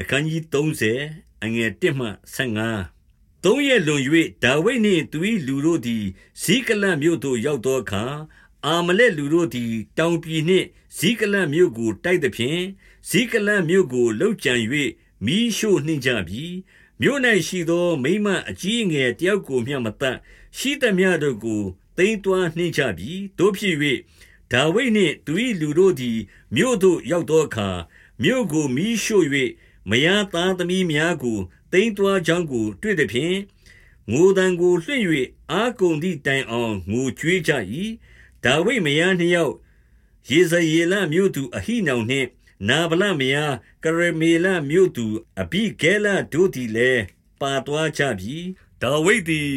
အခန်းကြီး30အငယ်1မှ15သုံးရက်လွန်၍ဒါဝိဒ်နှင့်သူ၏လူတို့သည်ဇိကလတ်မြို့သို့ရောက်သောအခါအာမလက်လူတို့သည်တောင်ပြည်နှင့်ဇိကလတ်မြို့ကိုတိုက်သဖြင့်ဇိကလတ်မြို့ကိုလှုပ်ကြံ၍မိရှို့နှင့်ကြပြီမြို့၌ရှိသောမိမအကြီးငယ်တယောက်ကိုမျှမတတ်ရှိသမျှတို့ကိုတိမ်တွားနှင့်ကြပြီတို့ဖြစ်၍ဒါဝိဒ်နှင့်သူ၏လူတို့သည်မြို့သို့ရောက်သောအခါမြို့ကိုမိရှို့၍ မယားသားသမီးများကိုတိမ်တွားကြောင်းကို တွေ့သည်ဖြင့်ငိုတံကိုလွှင့်၍အာကုံသည့်တိုင်အောင်ငိုကြွေးကြ၏ဒါဝိဒ်မယားနှစ်ယောက်ယေဇရေလမြို့သူအဟိနောင်နှင့် နာဗလမယားကရမေလမြို့သူအဘိဂဲလတို့သည်လည်းပါသွားကြပြီဒါဝိဒ်သည်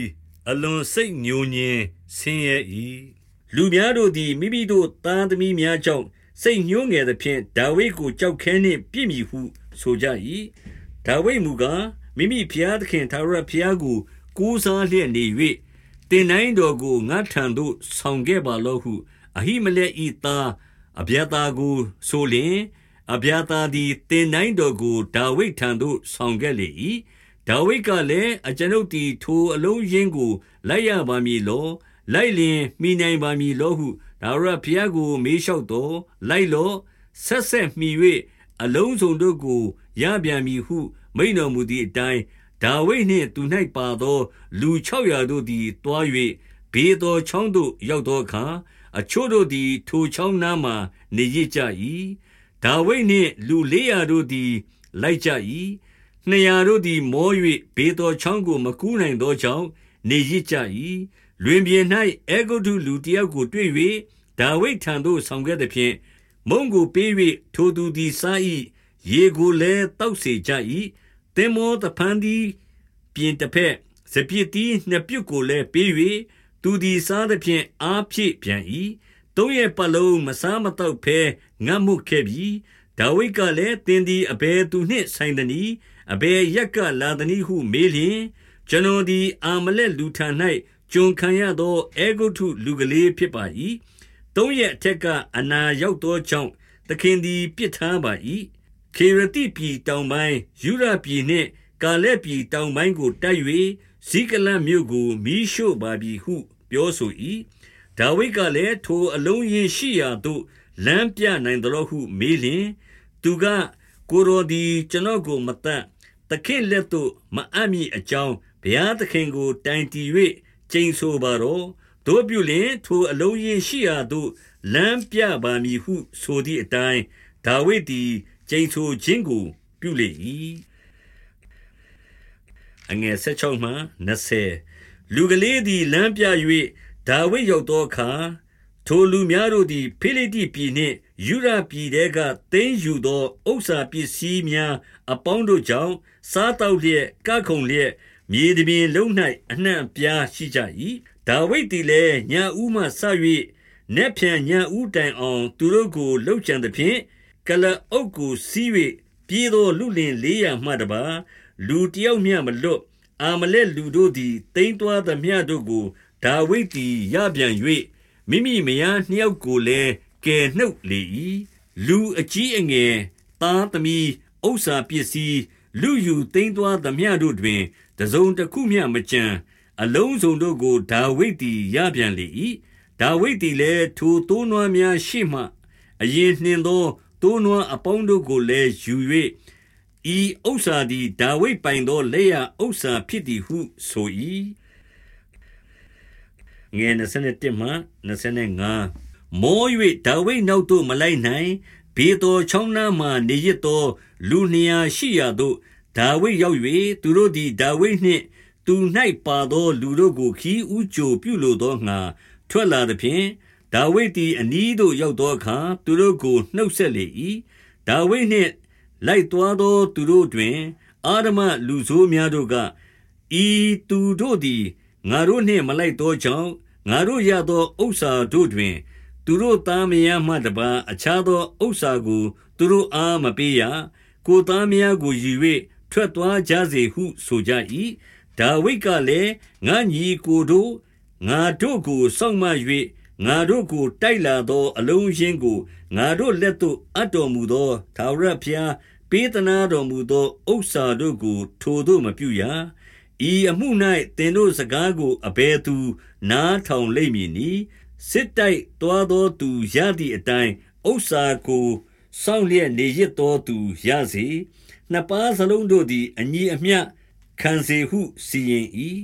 အလွန်စိတ်ညိုညင်ဆင်းရဲ၏လူများတို့သည်မိမိတို့သားသမီးများကြောင့် စိတ်ညှိုးငယ်သဖြင့်ဒါဝိဒ်ကိုကြောက်ခဲနှင့်ပြစ်မိဟုဆိုကြ၏ဒါဝိဒ်မူကားမိမိဖျားသခင်သာရဖျားကိုကိုးစားလျက်နေ၍တင်တိုင်းတော်ကိုငါထံသို့ဆောင်ခဲ့ပါလောဟုအဟိမလက်ဤသားအဗျာတာကိုဆိုလျင်အဗျာတာသည်တင်တိုင်းတော်ကိုဒါဝိဒ်ထံသို့ဆောင်ခဲ့လေ၏ဒါဝိဒ်ကလည်းအကျွန်ုပ်သည်ထိုအလုံးရင်းကိုလိုက်ရပါမည်လောလိုက်လျင်မိနိုင်ပါမည်လောဟု ဒါရဖျားကို မေးလျှောက်တော်လိုက်လောဆက်ဆက်မိ၍အလုံးစုံတို့ကိုရပြန်မည်ဟု မိန်တော်မူသည့်အတိုင်းဒါဝိဒ်နှင့်သူ၌ပါသော လူ600တို့သည်တွား၍ဘေးသောချောင်းသို့ရောက်သောအခါအချို့တို့သည်ထိုချောင်းနားမှနေရကြ၏ဒါဝိဒ်နှင့်လူ400တို့သည် လိုက်ကြ၏200တို့သည်မော၍ဘေးသောချောင်းကိုမကူးနိုင်သောကြောင့်နေရကြ၏လွင်ပြင်၌အေဂုတုလူတယောက်ကိုတွေ့၍ ဒါဝိဒ်ထံသို့ဆောင်ခဲ့သဖြင့်မုံကိုပေး၍ထိုသူသည်စား၏ရေကိုလည်းတောက်စေကြ၏သင်မောတဖန်သည်ပြင်တစ်ဖက်စပြစ်တီးနှစ်ပြုတ်ကိုလည်းပေး၍သူသည်စားသဖြင့်အားဖြည့်ပြန်၏သုံးရဲ့ပလုံးမစားမတော့ဖဲငတ်မှုခဲ့ပြီဒါဝိဒ်ကလည်းသင်သည်အဘယ်သူနှင့်ဆိုင်သနည်းအဘယ်ရက်ကလာသနည်းဟုမေးလျင်ကျွန်တော်သည်အာမလက်လူထံ၌ကျွန်ခံရသောအေဂုထုလူကလေးဖြစ်ပါ၏ သုံးရက်အထက်ကအနာရောက်သောကြောင့်သခင်သည်ပြစ်ထားပါ၏ခေရတိပြည်တောင်ပိုင်းယူရပြည်နှင့်ကာလက်ပြည်တောင်ပိုင်းကိုတိုက်၍ဇိကလတ်မြို့ကိုမိရှို့ပါပြီဟု ပြောဆို၏ဒါဝိဒ်ကလည်းထိုအလုံးရင်ရှိရာသို့လမ်းပြနိုင်သလိုဟု မေးလျင် သူကကိုရိုဒီကျွန်တော်ကိုမတတ်သခင်လက်သို့မအပ်မည်အကြောင်းဘုရားသခင်ကိုတိုင်တည်၍ကျိန်ဆိုပါတော့ တို့ပြုလင်ထိုအလုံးရင်ရှိရာသို့လမ်းပြပါမည်ဟု ဆိုသည့်အတိုင်းဒါဝိဒ်သည်ကျိန်ဆိုခြင်းကို ပြုလေ၏အငယ်16မှ20လူကလေးသည်လမ်းပြ၍ဒါဝိဒ်ရောက်သောအခါထိုလူများတို့သည်ဖိလိတိပြည်နှင့်ယူရပြည်တဲကတင်းယူသောဥစ္စာပစ္စည်းများ အပေါင်းတို့ကြောင့်စားတောက်လျက်ကခုန်လျက် မြေတပြင်လုံး၌အနှံ့အပြားရှိကြ၏ဒါဝိဒ်သည်လည်းညဦးမှဆ၍နက်ဖြန်ညဦးတိုင်အောင် သူတို့ကိုလှုပ်ချံသဖြင့်ကလအုပ်ကိုစီး၍ပြေးသောလူလင်လေးရာမှတပါ လူတယောက်မျှမလွတ်အာမလက်လူတို့သည်တိမ့်သွားသမျှတို့ကိုဒါဝိဒ်သည်ရပြန်၍မိမိမယားနှစ်ယောက်ကိုလည်းကယ်နှုတ်လေ၏လူအကြီးအငယ်သားသမီးဥစ္စာပစ္စည်း လူယူသိမ်းသွားသမျှတို့တွင်တစုံတစ်ခုမျှမကြံအလုံးစုံတို့ကိုဒါဝိဒ်သည်ရပြန်လေ၏ဒါဝိဒ်သည်လည်းထိုတိုးနွားများရှေ့မှအရင်နှင်သောတိုးနွားအပေါင်းတို့ကိုလည်းယူ၍ဤဥစ္စာသည်ဒါဝိဒ်ပိုင်သောလက်ရဥစ္စာဖြစ်သည်ဟုဆို၏ငယ်27မှ25မော၍ဒါဝိဒ်နောက်သို့မလိုက်နိုင် ဘေတော်ချောင်းနားမှနေရသော လူနှစ်ရာရှိရာသို့ဒါဝိဒ်ရောက်၍သူတို့သည်ဒါဝိဒ်နှင့် သူ၌ပါသော လူတို့ကိုခီးဥကြိုပြုလိုသောငါထွက်လာသည်ဖြင့်ဒါဝိဒ်သည်အနီးသို့ရောက်သောအခါသူတို့ကိုနှုတ်ဆက်လေ၏ဒါဝိဒ်နှင့်လိုက်သွားသော သူတို့တွင် အာရမလူဆိုးများတို့ကဤသူတို့သည်ငါတို့နှင့်မလိုက်သောကြောင့်ငါတို့ရသောဥစ္စာတို့တွင် သူတို့သားမယားမှတပါအခြားသောဥစ္စာကို သူတို့အားမပေးရကိုသားမယားကိုယူ၍ထွက်သွားကြစေဟုဆိုကြ၏ဒါဝိဒ်ကလည်းငါညီကိုတို့ငါတို့ကိုစောင့်မ၍ငါတို့ကိုတိုက်လာသောအလုံးရင်းကိုငါတို့လက်သို့အပ်တော်မူသောသာရဘုရားပေးသနာတော်မူသောဥစ္စာတို့ကို ထိုသို့မပြုရဤအမှု၌သင်တို့စကားကိုအဘယ်သူ နားထောင်လိမ့်မည်နည်း စစ်တိုက်သွားသောသူရသည့်အတိုင်းဥစ္စာကိုစောင့်လျက်နေရသောသူရစေနှစ်ပါးစလုံးတို့သည်အညီအမျှခံစေဟုစီရင်၏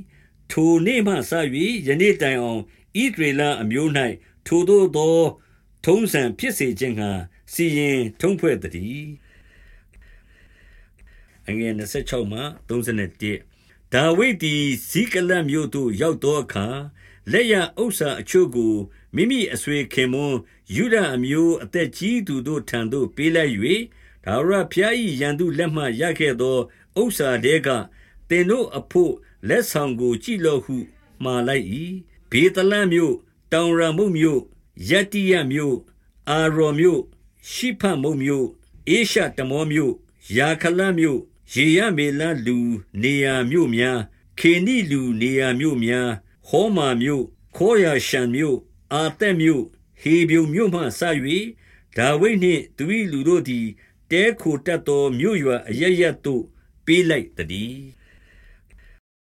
ထိုနေ့မှစ၍ယနေ့တိုင်အောင်ဣဒရေလအမျိုး၌ထိုသို့သောထုံးစံဖြစ်စေခြင်းငှာစီရင်ထုံးဖွဲ့တည်းအငယ်26မှ31ဒါဝိဒ်သည်ဇိကလတ်မြို့သို့ရောက်သောအခါ လက်ရဥစ္စာအချို့ကိုမိမိအဆွေခင်မွန်းယူဒအမျိုးအသက်ကြီးသူတို့ထံသို့ပေးလိုက်၍ဒါဝရဖျား၏ရန်သူလက်မှရခဲ့သောဥစ္စာတဲကတင်တို့အဖို့လက်ဆောင်ကိုကြည်လော့ဟုမှားလိုက်၏ဘေတလန့်မြို့တောင်ရမုတ်မြို့ယတ္တိယမြို့အာရော်မြို့ရှိဖမုတ်မြို့အေရှတမောမြို့ယာခလမြို့ယေရမေလလူနေယာမြို့များခေနိလူနေယာမြို့များ ဟောမာမြို့ခေါ်ရာရှံမြို့အာသက်မြို့ဟေဗျုံမြို့မှဆ၍ဒါဝိဒ်နှင့်သူ၏လူတို့သည်တဲခိုတတ်သောမြို့ရွာအရရက်သို့ပေးလိုက်တည်း